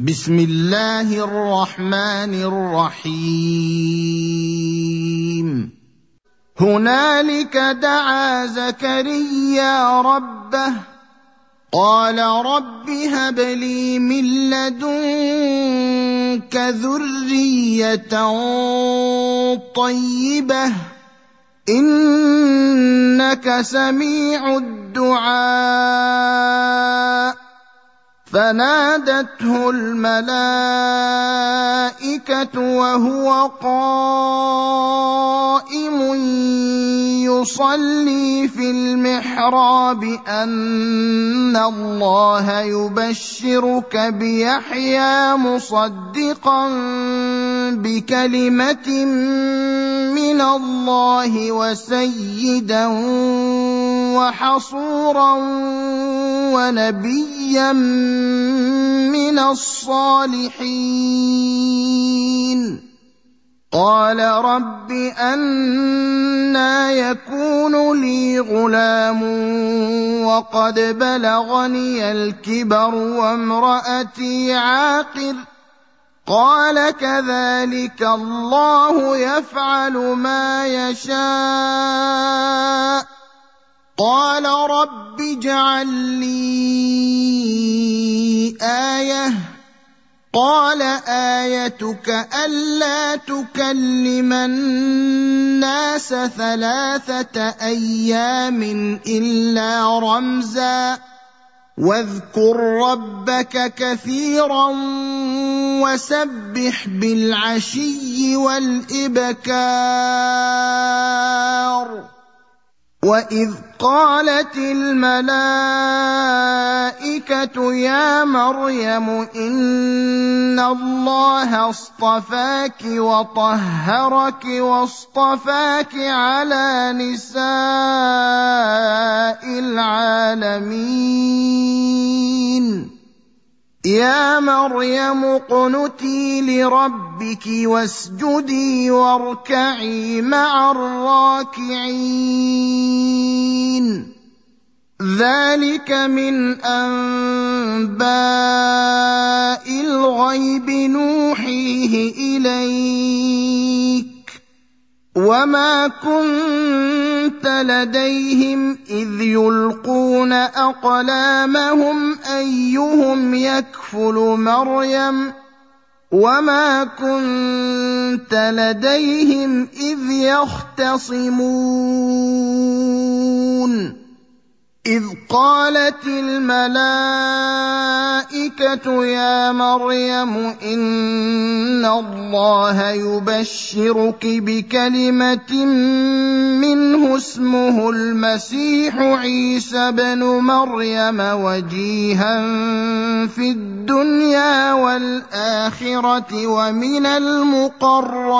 بسم الله الرحمن الرحيم. هنالك دعا زكريا ربه قال رب هب لي من لدنك ذرية طيبة إنك سميع الدعاء فنادته الملائكة وهو قائم يصلي في المحراب أن الله يبشرك بيحيى مصدقا بكلمة من الله وسيدا وحصورا ونبيا من الصالحين. قال رب أنا يكون لي غلام وقد بلغني الكبر وامرأتي عاقر. قال كذلك الله يفعل ما يشاء. قال رب اجعل لي آية. قال آيتك ألا تكلم الناس ثلاثة أيام إلا رمزا. واذكر ربك كثيرا وسبح بالعشي والإبكار. واذ قالت الملائكه يا مريم ان الله اصطفاك وطهرك واصطفاك على نساء العالمين يا مريم اقنتي لربك واسجدي واركعي مع الراكعين. ذلك من أنباء الغيب نوحيه إليك. وما كنت لديهم اذ يلقون اقلامهم ايهم يكفل مريم وما كنت لديهم اذ يختصمون إذ قالت الملائكة يا مريم إن الله يبشرك بكلمة منه اسمه المسيح عيسى بن مريم وجيها في الدنيا والآخرة ومن المقربين.